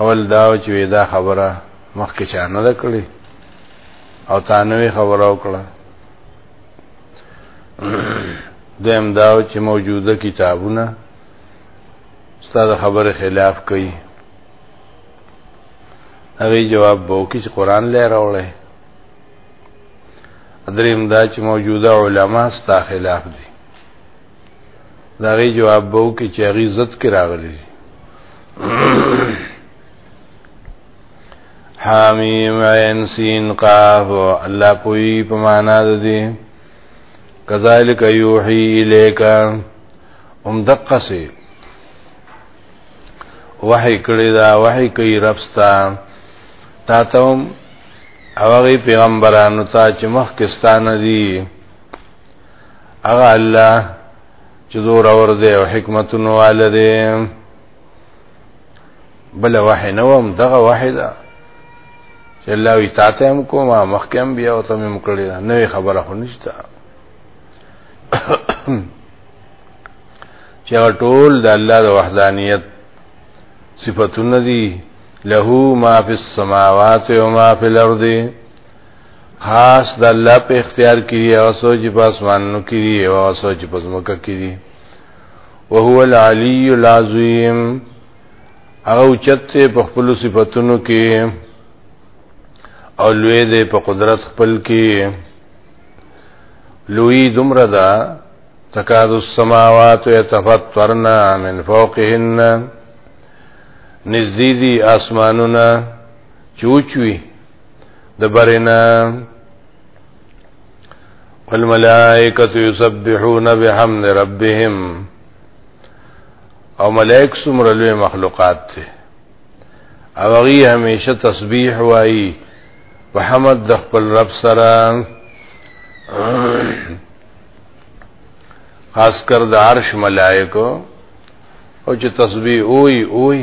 اول دا چې دا خبره مخکې چا نه ده کړې او تا نوې خبره وکړه دویم دا چې موجوده کتابونه ستا د خبرې خلاف کوي هغه جواب به وکړي چې قرآن لې راوړی دریم دا چې موجوده علما ستا خلاف دي دا غي جواب بو کې چې غي زت کې راغلي حامیم عین سین قاف الله پوی په معنا د دې کذالک یوحی الیک ام دقه سي وحی کړی دا وحی کوي ربستا تا ته او غي پیغمبرانو ته چې مخکستان دي هغه الله چې زور اور دی او حکمتونو والده بل وحی نو هم دغه وحی ده چې الله وی تاته هم کوم مخکې هم بیا او ته هم کړی نه خبره خو نشته چې ټول د الله د وحدانیت صفاتونه دي له ما فی السماوات و ما فی الارض خاص د الله په اختیار کې دی او سوچ په اسمانونو کې دی او سوچ په زمکه کې دی وهو العلی العظیم هغه اوچت په خپل صفاتونو کې او لوی دی په قدرت خپل کې لوی دمر دا تکاد السماوات يتفطرنا من فوقهن نزدیدی آسمانونه چوچوی د برنا والملائکه یسبحون بحمد ربهم او ملائک څومره لوی مخلوقات دي او هغه همیشه تسبیح وایي په حمد د خپل رب سره خاص کر د عرش ملائکو او چې تسبیح اوئی اوئی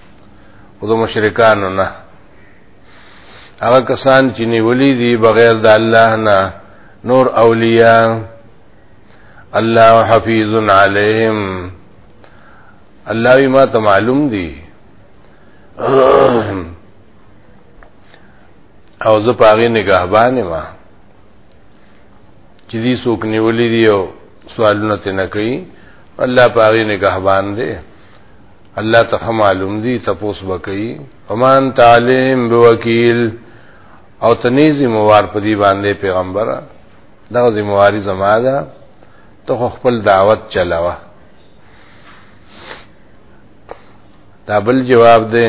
او د مشرکانو نه هغه کسان چې نیولې دي بغیر د الله نه نور اولیاء الله حفیظ علیهم الله ما ته معلوم دي او زه پاغي نگهبان ما چې دې څوک نیولې دي او سوالونه تنه کوي الله پاغي نگهبان دی الله ته معلوم دي تپوس وکي ومان تعلیم بوکیل او تنیزی موار په دی باندې پیغمبر دغه ذمہواری زما ده ته خپل دعوت چلاوه دا بل جواب دی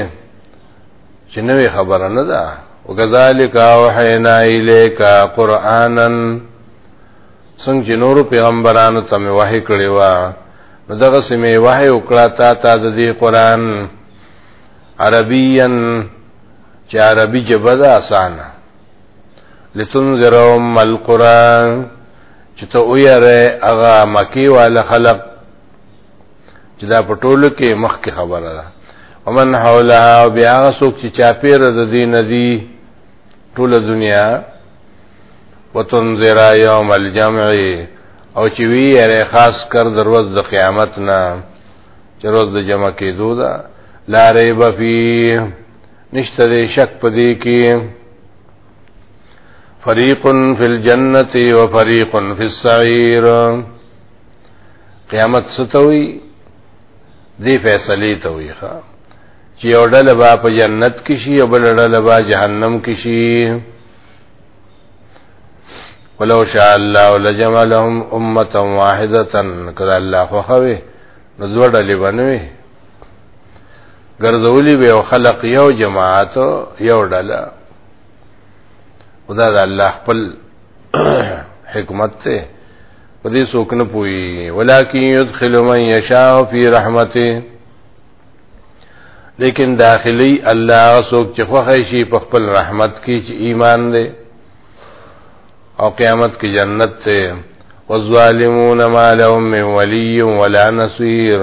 چې نوې خبره نه ده وکذالک اوحینا الیک قرانا څنګه نور پیغمبرانو ته وحی کړی و نو دغه سمې وحی وکړه تا ته د دې قران عربین چې عربي ژبه ده اسانه لتنذرهم القران چې ته ویره هغه مکی والا خلق چې دا په ټولو کې مخکې خبره ده ومن حولها او بیا هغه څوک چې چاپیر د دې ندی ټوله دنیا وتنذر یوم الجمع او چې وی یې خاص کر دروز د قیامت نه چې روز د جمع کېدو ده لا ریب فی نشته دې شک پدې کې فریق فی الجنه و فریق فی السعیر قیامت ستوي دې فیصله ته وي ښا چې اورل با په جنت کې شي او بل اورل با جهنم کې شي ولو شاء الله لجملهم امه واحده کذا الله خو خوي نو دوه ډلې بنوي ګرځولي به خلق یو جماعت یو ډله خدا د الله خپل حکمت ته په دې څوک نه پوي ولکه يدخل من يشاء في رحمته لیکن داخلی الله سوک چې خوښ شي په خپل رحمت کې چې ایمان دی او قیامت کې جنت ته والظالمون ما لهم من ولي ولا نصير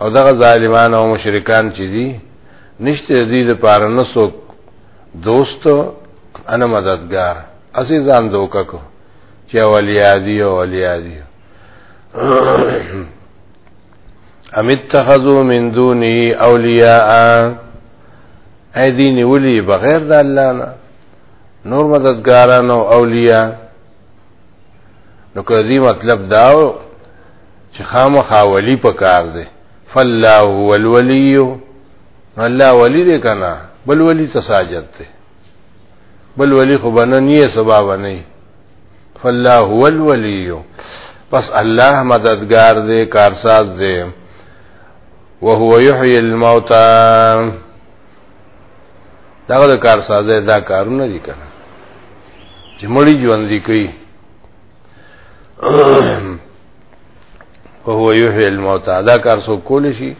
او دغه ظالمان او مشرکان چې دي نشته دې د پاره نسوک دوست انا مددگار اسی ځان دوکا کو چې اولیادی او اولیادی ام اتخذوا من دونه اولیاء اې دې نیولې بغیر د الله نه نور مددګاران او اولیاء نو کدی مطلب داو چې خامخا ولی پکار دی فالله هو الولی نو الله ولی دی کنه بل ولی تساجد دی بل ولی خو بنه نیه سبب نه فالله هو الولي پس الله مددگار دے کارساز دے وهو يحيي الموتى داغه د کارسازه دا کارونه دي کنه چې مړی ژوند دي کوي وهو يحيي الموتى دا کار سو کول شي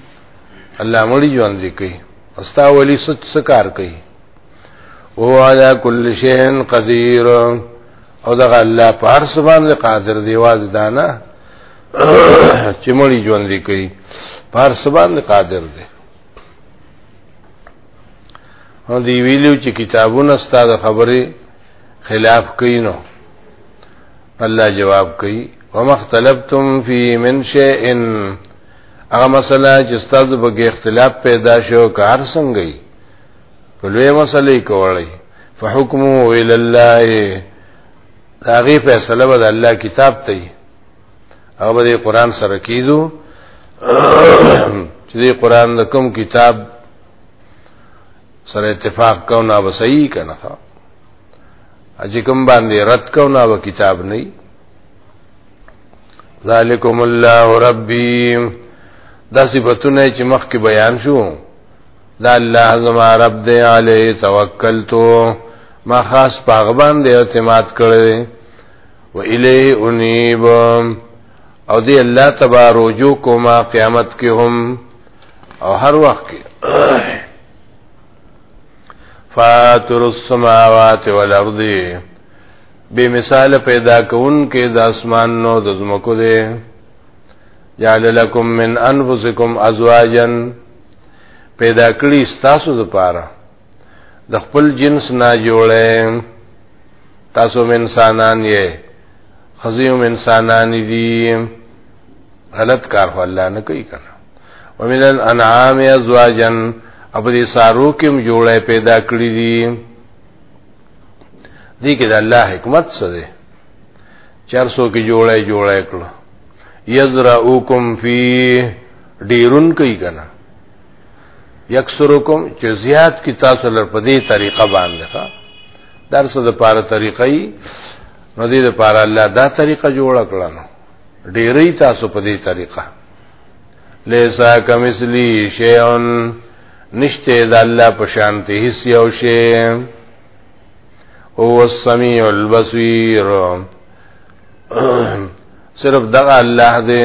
الله مړی ژوند دي کوي استا ولی سچ سکار کوي او علا کل شین قدیر او دغه الله په هر څه باندې قادر دی واز دانا چې مړي ژوند دی کوي په هر څه باندې قادر دی او دی ویلو چې کتابونه ستاسو خبره خلاف کوي نو الله جواب کوي ومختلفتم فی من شیء هغه مسله چې ستاسو به اختلاف پیدا شو کار څنګه په لوی مسلې کوړی فحکمه ال الله داغه فیصله به د الله کتاب ته او به قرآن سره کیدو چې د قرآن د کوم کتاب سره اتفاق کو نه به صحیح کنه اجي کوم باندې رد کو نه به کتاب نه ذالکم الله ربی دا صفاتونه چې مخکې بیان شوو دا الله زما رب دی علی توکلتو ما خاص پاغ باندې اعتماد کړی و الیه انیب او دی الله تبا رجوع کوما قیامت کې هم او هر وخت کې فاتر السماوات والارض بے مثال پیدا کون کې د اسمان نو د زمکو دی جعل لكم من انفسكم ازواجا پیدا کړی تاسو لپاره د خپل جنس نه جوړه تاسو انسانان یې خزیوم انسانان دي غلط کار خو الله نه کوي کنه ومن الانعام ازواجا اب دې سارو کې جوړه پیدا کړی دي دې کې د الله حکمت څه ده 400 کې جوړه جوړه کړو یزرعوکم فی ډیرون کوي کنه یکسرکم چې زیات کی تاسو لر په دې طریقه باندې ښا درس د پاره طریقې نو دې د پاره الله دا طریقه جوړ کړه نو ډیرې تاسو په دې طریقه لیسا کمثلی شیئن نشته د الله په شان ته هیڅ یو شی او السمیع البصیر صرف دغه الله دې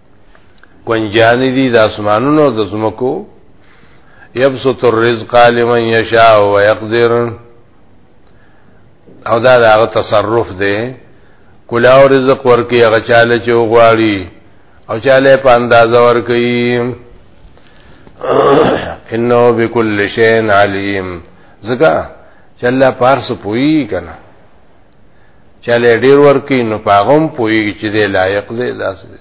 کنجانی دی د اسمانونو د زمکو یبسط الرزق لمن یشاء و یقدر او دا داغه تصرف دی کلاو رزق ورکی هغه چاله چې وغواړي او چاله په اندازه ورکی انه بكل شيء عليم زګه چې الله پارس پوي کنه چاله ډیر ورکی نو پاغم پویږي چې دی لایق دی داس دی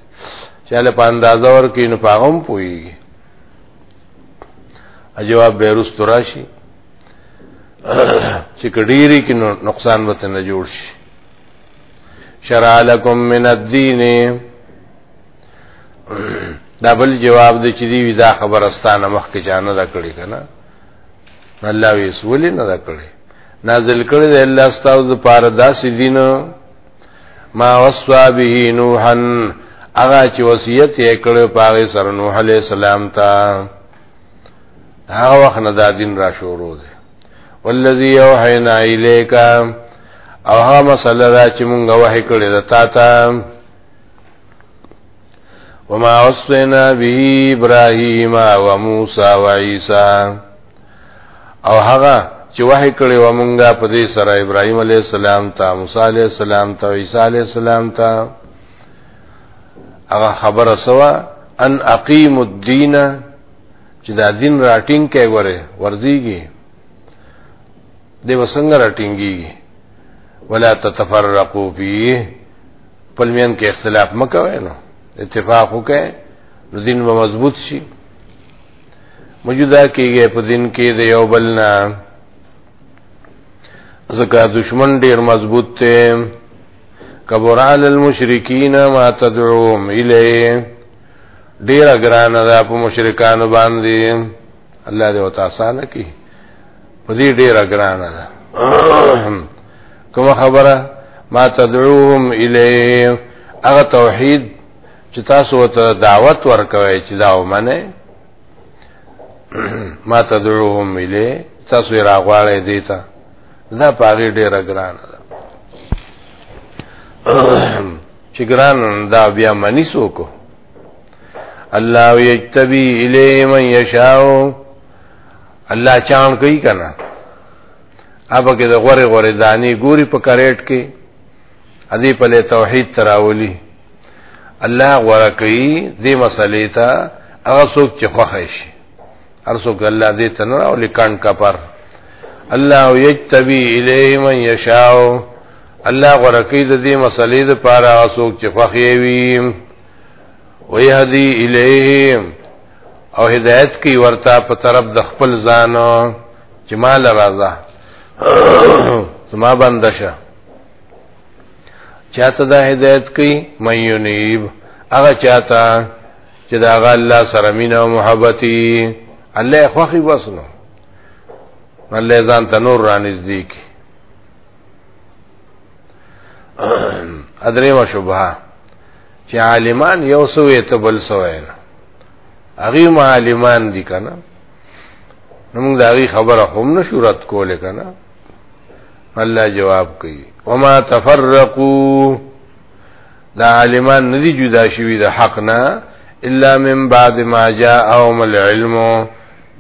چاله په اندازه ورکی نو پاغم پویږي جواب به روس تراشي چې کډيري کې نقصان وته نه جوړ شي شرع لكم من الدين دا بل جواب دی چې دی دا خبرستانه مخکې جانه دا کړی کنه الله وی سولی نه کړی نازل کړی دی الله ستاسو د پاره داسې دین ما وصوا به نوحا هغه چې وصیت یې کړو پاره سره نوح علی السلام ته هغه وخت نه دا دین را شروع دی والذي اوحینا الیک او هغه مسله چې مونږ وحی کړی د تا ته وما وصينا به ابراهيم وموسى وعيسى او هغه چې وحی کړي و مونږه په دې سره ابراهيم عليه السلام ته موسی عليه السلام ته عيسى عليه السلام ته هغه خبره سوا ان اقیم الدین چې دا دین راټینګ کې وره ورځيږي دی وسنګ راټینګي ولا تتفرقوا فيه خپل مین کې اختلاف مکوي نو اتفاق وکړي نو دین به مضبوط شي موجوده کېږي په دین کې د یو بل نه ځکه دشمن ډیر مضبوط دی کبر علی المشرکین ما تدعوهم الیه ډیر ګران ده په مشرکانو باندې الله دې وتعالى کی په دې ډیر ګران ده کوم خبره ما تدعوهم الیه هغه توحید چې تاسو ته دعوت ورکوي چې دا ومنه ما تدعوهم الیه تاسو یې راغواړی دی ته دا پاغې ډېره ګرانه ده چې ګران دا بیا منی څوک الله یجتبی الیه من یشاء الله چام کوي کنه ابا کې د غوري غوري دانی ګوري په کریټ کې ادي په له توحید تراولی الله غورا کوي دې مسلې ته هغه څوک چې خوښ شي هر څوک الله دې تنه او لیکان کا پر الله یجتبی الیه من یشاء الله غورا کوي دې مسلې د پاره څوک چې خوښ وي ويهدي الیه او هدایت کوي ورته په طرف د خپل ځان چې مال راځه زما بنده شه چاته دا هدایت کوي مې یونیب هغه چاته چې دا غ الله سره مینه او محبتي الله خوخي وسنو الله ځان ته نور رانږدې کی ادرې ما شوبه چې عالمان یو سوې ته بل سوې نه هغه ما عالمان دي کنه نو موږ دا غي خبره هم نه شورت کوله کنه الله جواب کوي وما تفرقوا دا عالمان ندي جدا شوی د حق نه الا من بعد ما جاء او مل علم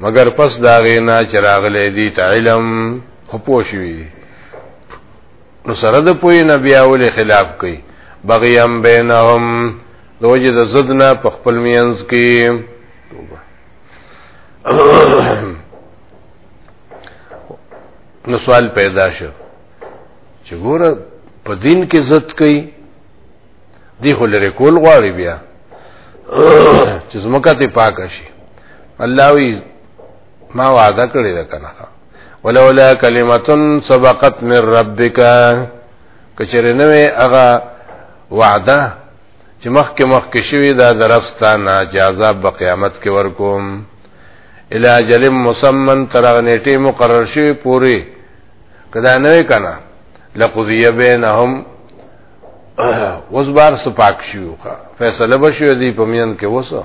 مگر پس دا غینا چراغ لې دي علم خپو شوی نو سره د پوی نه بیا ولې خلاف کوي بغیم بینهم د وجه د زد نه په خپل مینځ کې نو سوال پیدا شو چې ګوره په دین کې زد کوي دی خو لري کول غواړي بیا چې زمکه ته پاک شي الله وی ما وعده کړی ده کنه ولولا کلمتون سبقت من ربک کچره نو هغه وعده چې مخکې مخکې شوی دا درفستانه چې عذاب په قیامت کې ورکوم الی اجل مسمن تر غنیټه مقرر شوی پوری کدا نه کنا لقضی بینهم وزبار سپاک شو فیصله بشو دی پمین کې وسه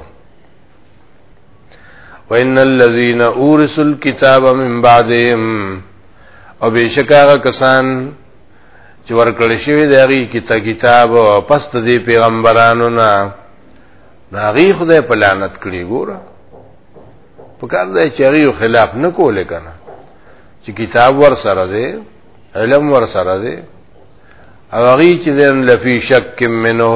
وان الذين اورثوا الكتاب من بعدهم او بشکاغه کسان چې ورکړل شوی دی هغه کتاب کتاب او پس د پیغمبرانو نه ناغي خدای په لعنت کړی ګوره په کار دی چې هغه خلاف نه کولې کنه چې کتاب ور سره دی علم ور سره دی او هغه چې دین لفی شک منه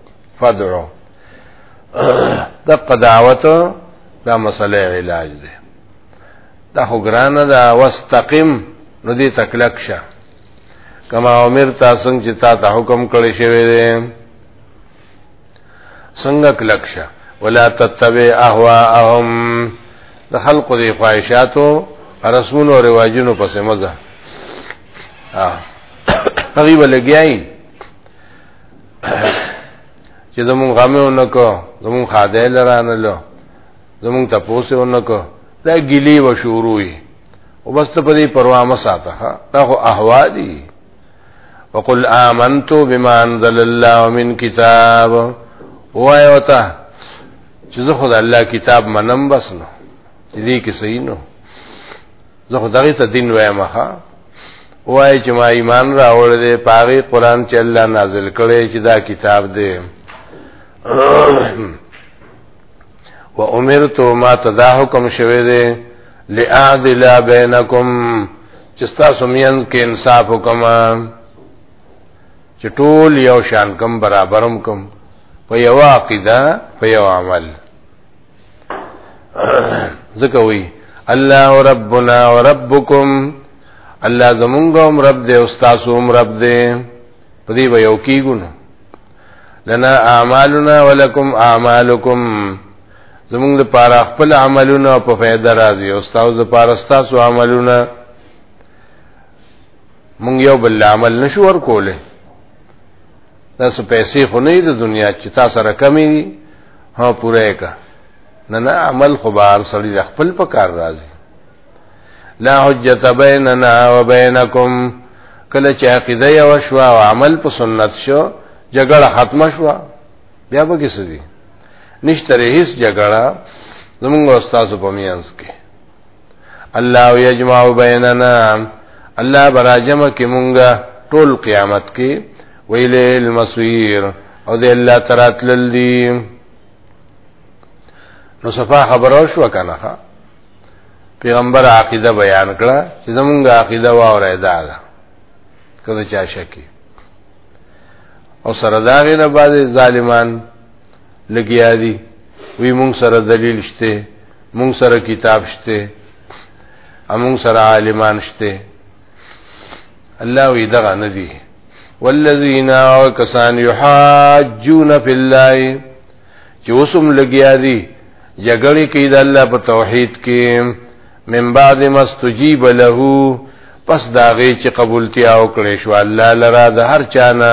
فدعو دقه دعوت دا مسله علاج ده دا خو ګرانه دا واستقم نو دې تکلک شه کما عمر تا څنګه چې تا ته حکم کړی شوی دی څنګه کلک شه ولا تتبع اهواهم د خلق دی خواهشاتو رسمون او رواجونو پسې مزه ها هغه ولګیای چې زمون غمه ونکو زمون خاده لرانه لو زمون تپوسه ونکو دا ګلی و شوروي او بس ته پدې پروا ما ساته دا خو احوا دي وقل آمنت بما انزل الله من کتاب وای وتا چې زه خدای الله کتاب منم بس نو دې کې صحیح نو زه خو دغه ته دین وایم ها وای چې ما ایمان راوړ دې پاغي قران چې الله نازل کړي چې دا کتاب دې و امرت ما تدا حکم شوه دې لاعدل بینکم چې تاسو مین کې انصاف وکما چې ټول یو شان کم برابرم کم په یو عقیده په یو عمل ځکه وی الله ربنا وربکم الله زمونږ هم رب دې او تاسو هم رب دې په دې به یو کیږو لنا اعمالنا ولکم اعمالکم زمونږ د پاره خپل عملونه په فایده راځي او تاسو د پاره تاسو عملونه مونږ یو بل عمل نشو ور کوله دا څه پیسې خو نه د دنیا چې تاسو سره کمی دي ها پوره کا نه نه عمل خو بار سړی د خپل په کار راځي لا حجت بیننا و بینکم کله چې عقیده یو شو او عمل په سنت شو جګړه ختم شو بیا به کیسه دي نشته هیڅ جګړه زمونږ استاد په میانس کې الله یجمع بیننا الله براجمه کې مونږه ټول قیامت کې ویلې المسویر او دې الله ترات للی نو صفه خبرو شو کنه پیغمبر عقیده بیان کړه چې زمونږه عقیده واورې دا ده کله چا شکی او سره داغه نه بعد ظالمان لګیا دي وی مونږ سره دلیل شته مونږ سره کتاب شته امون سره عالمان شته الله وی دغه ندی والذین کسان یحاجون فی الله چې وسم لګیا دي جګړې کوي د الله په توحید کې من بعد مستجیب له پس داغه چې قبولتیا او کړې شو الله لرا د هر چانه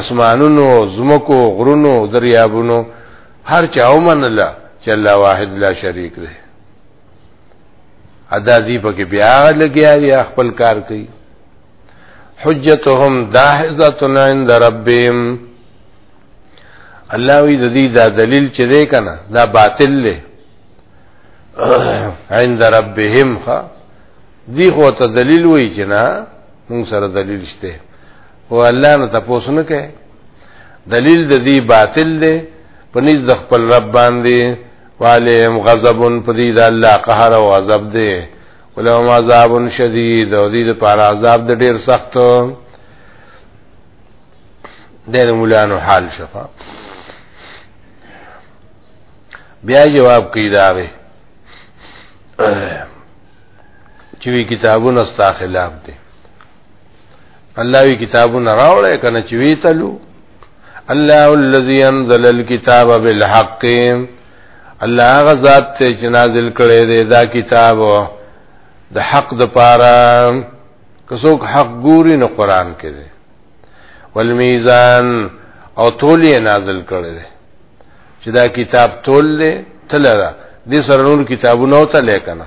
اسمانونو زمکو غرونو دریابونو هر چا ومن الله چې الله واحد لا شریک دی ادا دی پکې بیا لګیا دی خپل کار کوي حجتهم داحزتنا عند ربهم الله وی د دې دا دلیل چې دی کنه دا باطل دی عند ربهم خا دی خو ته دلیل وی چې نه مونږ سره دلیل شته او الله نه تاسو نه کوي دلیل د دې باطل دی په نس د خپل رب باندې والهم غضب په دې د الله قهر او عذاب دی ولهم عذاب شدید او دې لپاره عذاب د ډیر سخت دی د مولانو حال شفا بیا جواب کوي دا وي چې کتابونه ستا خلاف دي الله وی کتابونه راوړې کنه چې وی تلو الله الذي انزل الكتاب بالحق الله هغه ذات ته چې نازل کړي دی دا کتاب د حق د پاره کڅوک حق ګوري نو قران کې دی والمیزان او تول یې نازل کړي دی چې دا کتاب تول دی تل دا دې سره نور کتابونه او تل کنه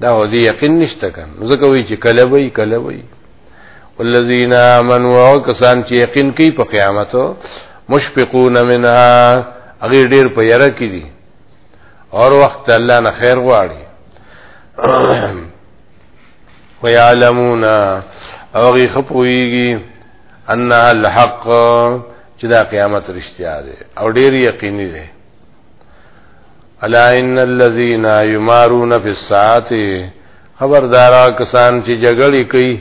دا هو دې یقین نشته کن ځکه وی چې کله وی کله وی والذین آمنوا او کسان چې یقین کوي په قیامت مشفقون منها هغه ډیر په یره کې دي اور وخت الله نه خیر غواړي ويعلمون او غي خپويږي ان الحق چې دا قیامت رښتیا ده او ډیر یقیني ده الا ان الذين يمارون في الساعات خبردار کسان چې جګړې کوي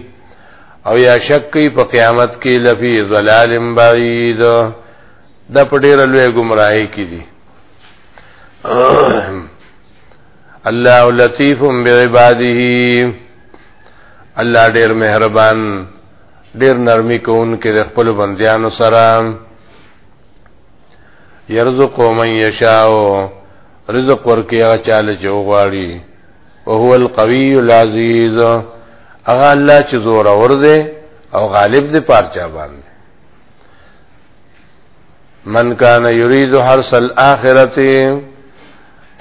او یا شک کوي په قیامت کې لفي ظلال بعید د پډیر لوی گمراهي کې دي الله لطیف بعباده الله ډیر مهربان ډیر نرمي کوونکې د خپل بندیانو سره يرزق من يشاء رزق ورکي هغه چاله چې وغواړي او هو القوي العزيز هغه الله چې زور اور دی او غالب دی پارچا باندې من کان یرید حرس الاخرته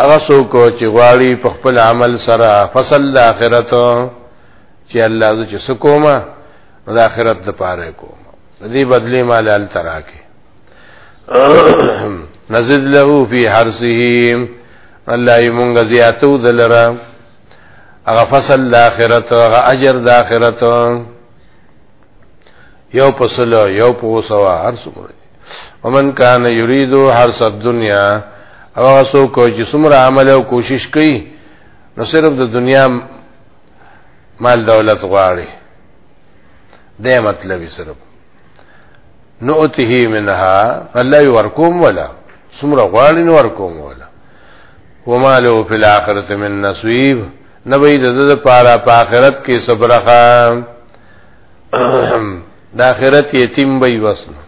هغه څوک چې غواړي په خپل عمل سره فصل د آخرت چې الله ز چې سکوما د آخرت لپاره کوم دې بدلی مال ال تراکه نزد له فی حرسه الله یې مونږ زیاتو دلرا هغه فصل د آخرت هغه اجر د آخرت یو فصل یو پوسوا هر څومره ومن کان یرید حرس الدنیا او هغه څوک چې څومره عمل او کوشش کوي نو صرف د دنیا مال دولت غواړي دا مطلب صرف نؤته منها الله ورکوم ولا سمره غواړي نو ورکوم ولا وما له في الاخره من نصيب نبي د زړه پاره په آخرت کې صبرخه د آخرت یتیم وي وسنه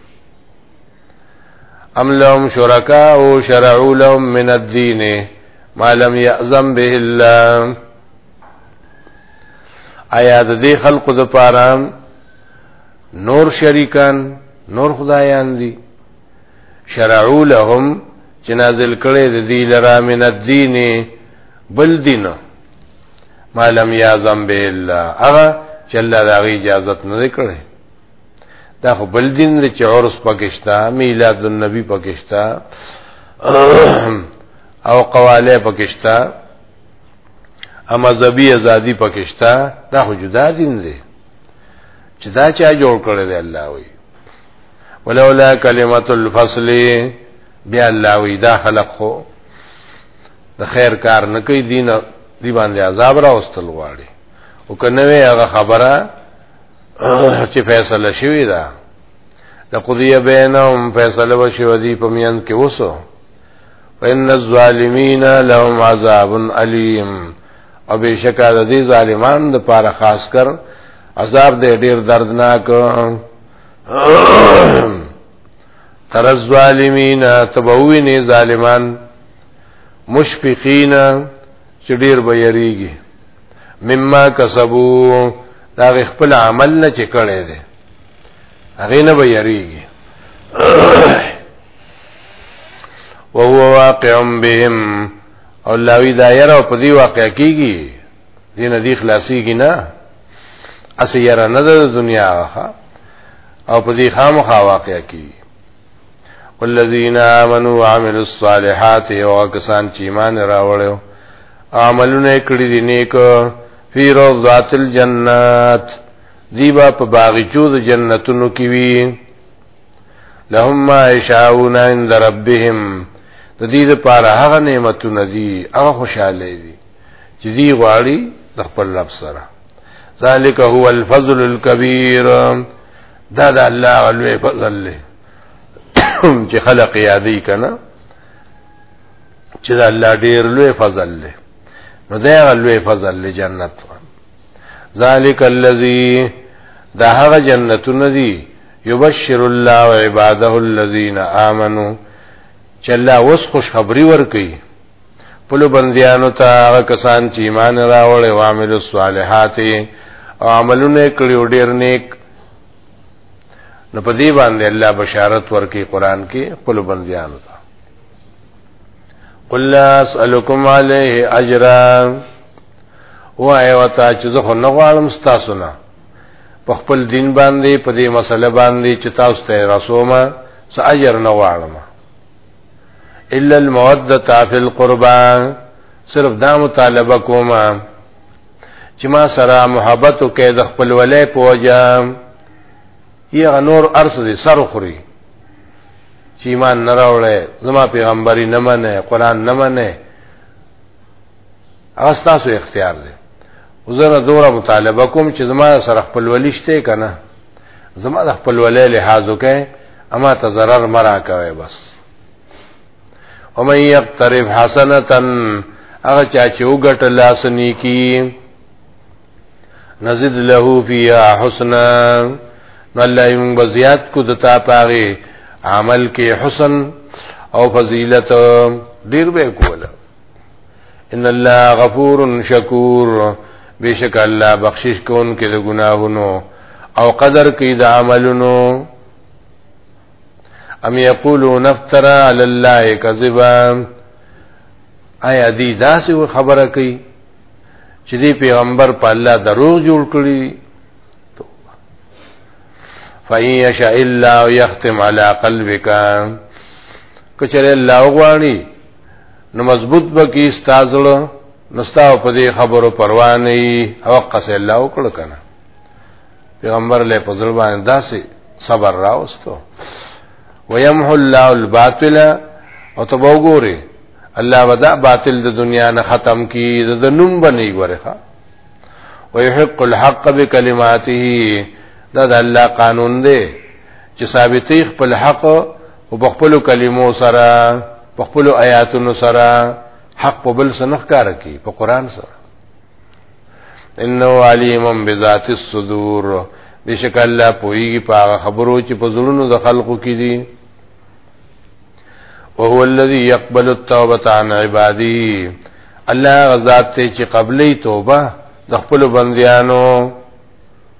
ام لهم شرکا او شرعو لهم من الدین ما لم یعظم به الله آیا د دې خلقو د پاره نور شریکان نور خدایان دي شرعو لهم چې نازل کړي د دې لرا من الدین بل دین ما لم یعظم به الا هغه چې الله دا غي اجازه نه کړي دا خو بل دین دی چې عرس پکشتا میلاد النبی پکشتا او قواله پکشتا اما زبی ازادی پکشتا دا خو جدا دین دی چې دا چا جوړ کړی دی الله وی ولولا کلمت الفصل بیا الله وی دا خلق خو د خیر کار نه کوي دین دی باندې عذاب را واستل غواړي او کنه هغه خبره چې فیصله شوی ده لقضی بینهم فیصله وشو دی په میان کې وسو وان الظالمین لهم عذاب الیم او بشکا د دې ظالمان د پاره خاص کر عذاب دې ډیر دردناک تر الظالمین تبوینه ظالمان مشفقین چې ډیر به یریږي مما کسبو دا خپل عمل نه چې کړي دي هغه نه به یریږي وهو واقع بهم او لاوی دایر او په دی واقع کیږي دین دی خلاصيږي نه اسی یرا نه د دنیا غخه او په دی خامخا واقع کیږي والذین آمنوا وعملوا الصالحات او کسان چې ایمان راوړل عملونه کړی دي نیک فی روضات الجنات دیبا په باغچو د جنتونو کې وی لهم ما یشاؤون عند ربهم د دې لپاره هغه نعمتونه دي هغه خوشاله دي چې دی غواړي د خپل رب سره ذالک هو الفضل الكبير دا د الله غلوې فضل له چې خلق یادې کنا چې دا الله ډېر لوی فضل له نو دا غلوې فضل له جنت ذالک الذی دا هغه جنتونه دي یبشر الله عباده الذین آمنو چې الله اوس خوشخبری ورکړي پلو بندیانو ته هغه کسان چې ایمان راوړ او عامل الصالحات او عملونه کړی ډیر نیک نو په دې باندې الله بشارت ورکړي قران کې پلو بندیانو ته قل لا اسالکم علیه اجرا وایو تا چې زه خو نه غواړم ستاسو نه په خپل دین باندې په دې مسله باندې چې تاسو ته رسومه څه اجر نه غواړم الا الموده فی القربا صرف دا مطالبه کوم چې ما سره محبت وکړي د خپل ولې پوجام یې نور ارس دې سر خوري چې ایمان نه راوړې زما پیغمبري نه منې قران نه منې هغه تاسو اختیار دی وزنه دوره مطالبه کوم چې زما سره خپل ولشته کنه زما د خپل ولې لحاظ وکړي اما ته zarar مرا کوي بس ومن يقترف حسنه هغه چا چې وګټ لاس نیکی نزد له فيها حسنا الله یمن بزیات کو دتا پاغه عمل کې حسن او فضیلت ډیر به کوله ان الله غفور شکور بشک الله بخشش کون کې د ګناهونو او قدر کې د عملونو ام یقولون افترا علی الله کذبا آیا دې داسې خبره کوي چې دې پیغمبر په الله دروغ جوړ کړی فَإِن يَشَاءِ اللَّهُ يَخْتِمْ عَلَى قَلْبِكَ کچره الله غواړي نو مضبوط بکی استازلو نستاو په دې خبرو پروا نه ای او قصې الله وکړه کنه پیغمبر له پزړ باندې داسې صبر راوستو ويمحو الله الباطل او ته وګوري الله ودا باطل د دنیا نه ختم کی د نوم بنی ورخه ويحق الحق بكلماته دا د الله قانون دی چې ثابتې خپل حق او په خپل کلمو سره په خپل آیاتونو سره حق په بل سنخ کار کوي په قران سره انه علیم بذات الصدور بشک الله پویږي په خبرو چې په زړونو د خلقو کې دي او هو الذی یقبل التوبه عن عبادی الله غزاد ته چې قبلې توبه د خپل بندیانو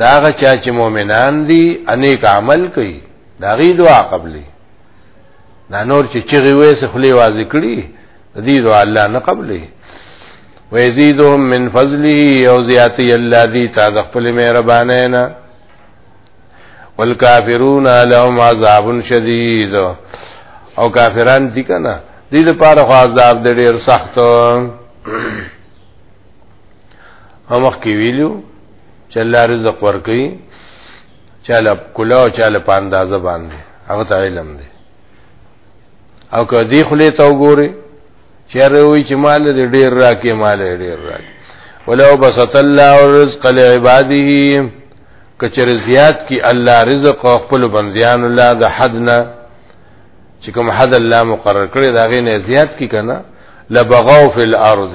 دا هغه چا چې مؤمنان دي انیک عمل کوي دا غي دعا قبلې دا نور چې چغي وې سه خلی واځي کړی دې دعا الله نه قبلې ويزيدهم من فضله او زياتي الذي تذخل مهربانينا والکافرون لهم عذاب شدید او کافران دي کنه دې لپاره خو عذاب ډېر سخت همخ کې ویلو چې الله رزق ورکړي چاله کلا او چاله په اندازه باندې هغه ته علم دی او که دی خلې ته وګوري چیرې وي چې مال دې ډیر راکې مال دې ډیر راکې ولو بسط الله الرزق لعباده کچر زیات کی الله رزق او خپل بندیان الله د حد نه چې کوم حد الله مقرر کړی دا غي نه زیات کی کنه لبغاو فی الارض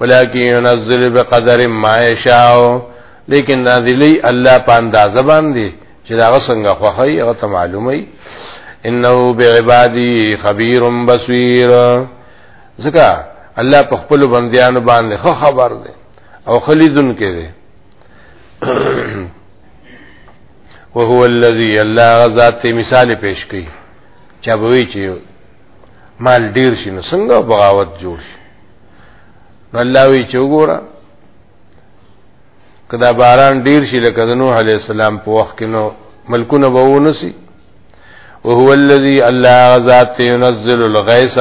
ولكن ينزل بقدر ما يشاء لیکن نازلی الله په اندازه باندې چې دا څنګه خوخی هغه ته معلومي انه بعبادي خبير بصير ځکه الله په خپل بنديانو باندې خو خبر دی او خلیدن کې دی وهو الذي الله ذات مثال پیش کړي چا به وی چې مال ډیر شي نو څنګه بغاوت جوړ شي نو الله وی چې وګوره کدا باران ډیر شي لکه د نوح علی السلام په وخت کې نو ملکونه به ونسی وهو الذي الله ذات ينزل الغيث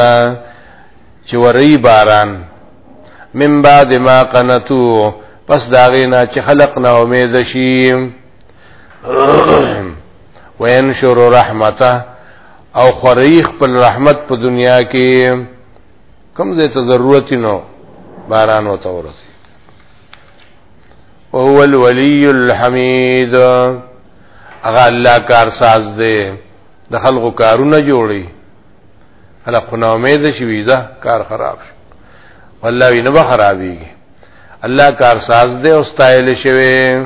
چې وری باران من بعد ما قنتو پس داغینا چې خلق نه امید شي وینشر رحمته او خوري خپل رحمت په دنیا کې کم زه ته ضرورت نو باران وته ورسي او هو الولي الحمید هغه الله کار ساز دی د خلقو کارونه جوړي هله خو نه امید شي ویزه کار خراب شي والله وینه به خرابيږي الله کار ساز دی او ستایل شوی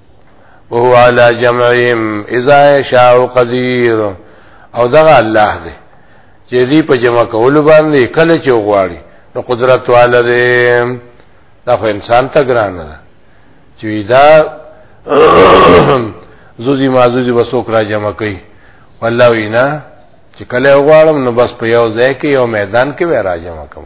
وهو على جمعهم اذا يشاء قدير او دغه الله دی چې دې په جمع کول باندې کله چې غواړي نو قدرت والا دی دا خو انسان ته ګران ده چې دا زوزي مازوزي وسوک را جمع کوي والله وینا چې کله غواړم نو بس په یو ځای کې یو میدان کې به را جمع کوم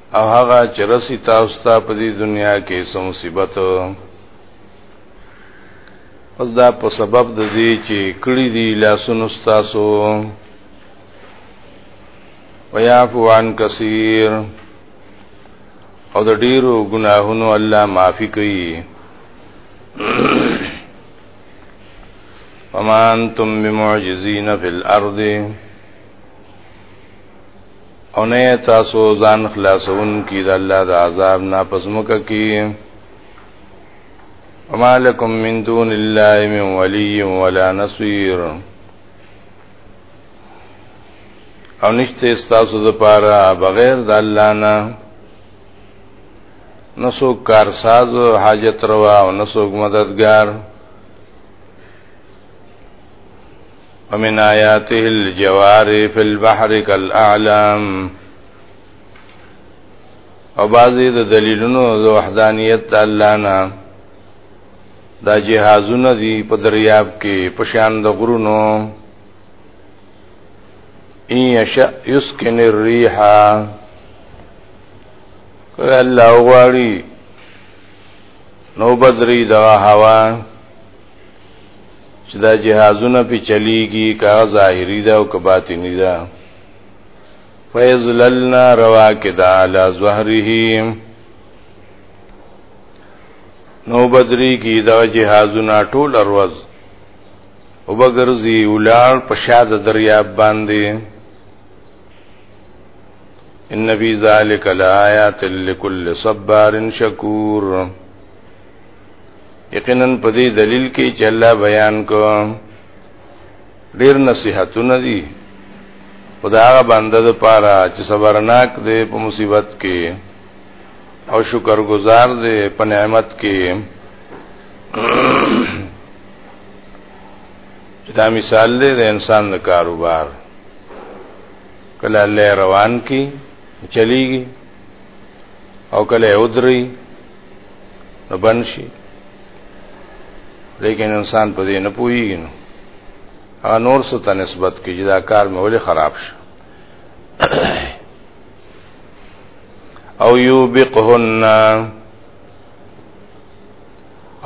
او هغه چې رسی تاسو ته په دې دنیا کې سم مصیبت پس دا په سبب د دې چې کړی دی لاسونو تاسو ويعفو عن كثير او د ډیرو ګناهونو الله معافي کوي وما انتم بمعجزين في الارض او نه تاسو ځان خلاصون کی د الله د عذاب نه پسمک کی وما لكم من دون الله من ولي ولا نصير او نشته تاسو د پاره بغیر د الله نه نسو کارساز حاجت روا او نسو مددگار ومن آیاته الجوار فی البحر کالاعلام او بعضی د دلیلونو د وحدانیت د الله نه دا جهازونه دي په دریاب کې په شان د غرونو ان یشا یسکن الريح کله الله غواړي نو بدري دا هوا چې دا جهازونه په چلیږي کا ظاهری دا او کا باطنی دا فیزللنا رواکدا علی ظهرهم نو بدری کی دا جهازونه ټول اروز وبګرځي ولار په شاد دریاب باندې ان فی ذلک لآیات لکل صبار شکور یقینا په دې دلیل کې چې الله بیان کو ډیر نصيحتونه دي خدا هغه بنده د پاره چې صبرناک دی په مصیبت کې او شکر گزار دی په نعمت کې چې دا مثال دی د انسان د کاروبار کله الله روان کی چلیږي او کله ودري نو بند شي لیکن انسان په دې نه پوهیږي نو هغه نور څه ته نسبت کې چې دا کار مې ولې خراب شو او یوبقهن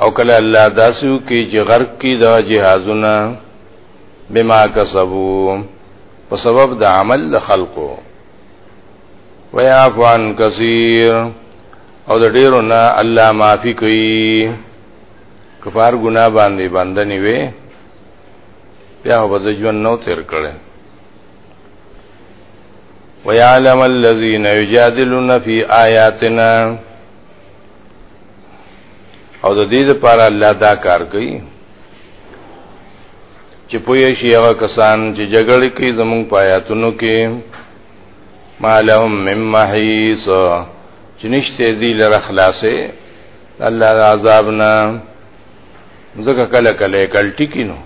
او کله الله داسو کې چې غرق کې دا جهازونه بما کسبو په سبب د عمل خلقو ويعفو عن كثير او د ډیرو نه الله معافي کوي کفار ګنا باندې باندې نیوي بیا هو د ژوند نو تیر کړي ويعلم الذين يجادلون في آياتنا او د دې لپاره الله دا کار کوي چې پوهې شي هغه کسان چې جګړه کوي زمونږ پایاتونو کې ما لهم من محیص چنشته دی لره خلاصې الله د عذاب نه ځکه کله کله کلټی کینو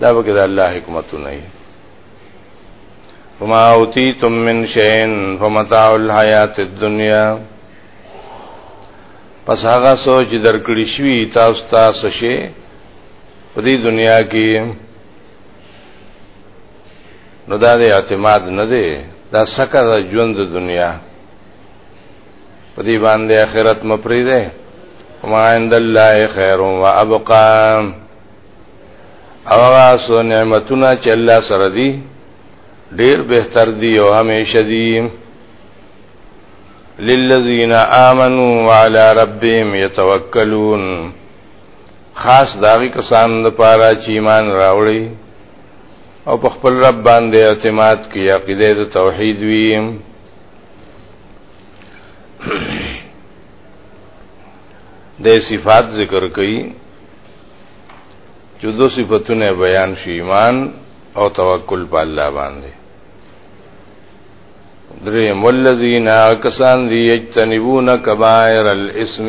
دا به د الله حکمتونه وي وما اوتیتم من شین فمتاع الحیات الدنیا پس هغه سوچ درکړی شوی تاسو تاسو شي په دې دنیا کې نو دا د اعتماد نه دی دا سکه د ژوند د دنیا په دې باندې آخرت مپری ده وما عند الله خير وابقا او واسو نعمتونه چې الله سره دي ډیر بهتر دي او همیشه دي للذین آمنوا وعلى ربهم يتوکلون خاص داغي کسان د پاره چې ایمان راوړي او په خپل رب باندې اعتماد کوي عقیده د توحید وي د صفات ذکر کوي چې دو صفاتونه بیان شي ایمان او توکل په الله باندې درې ملذین کسان دی یجتنبون کبائر الاسم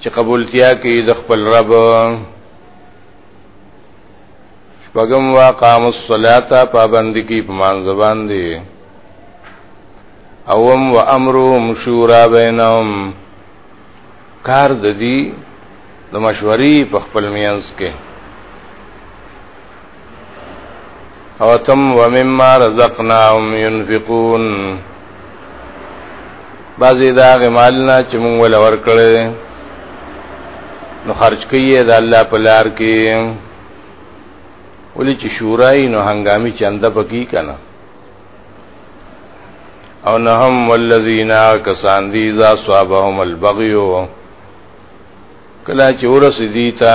چې قبولتیا کوي د خپل رب شپږم واقام الصلاه پابند کی په مان زبان دی اوم و امرهم شورا بینهم کار د دې د مشورې په خپل میانس کې او تم ومما رزقناهم ينفقون بعضی دا غمالنا چې مونږ ول ورکړې نو خرج کیه د الله په لار کې ولې چې شورای نو هنګامي چنده پکی کنه او نه هم والذین کسان دی ذا صابهم البغي کلا چې ورس دي تا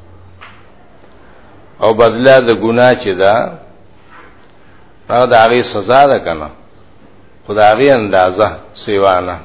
او بدله د ګنا چې دا هغه د هغه سزا ده کنه خدای هغه اندازه سیوانه